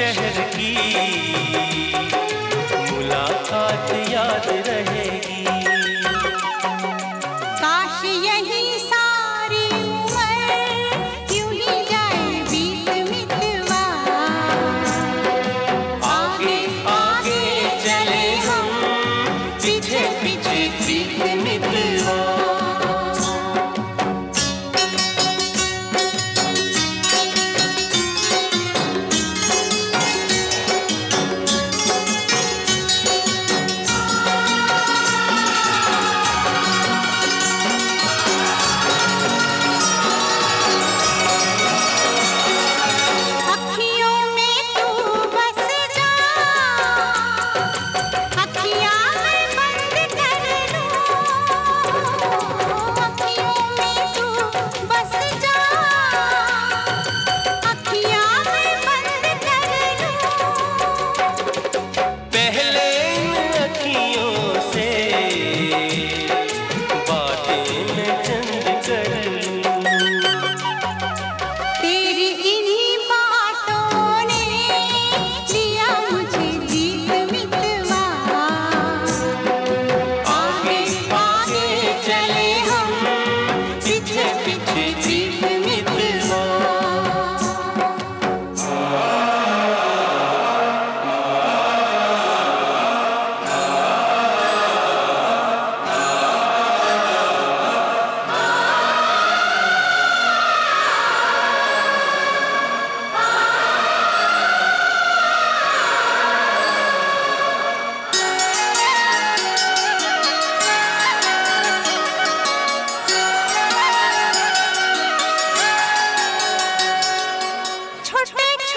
शहर की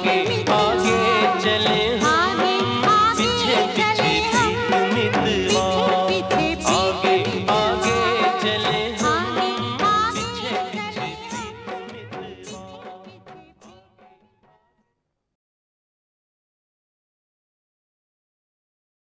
okay. okay.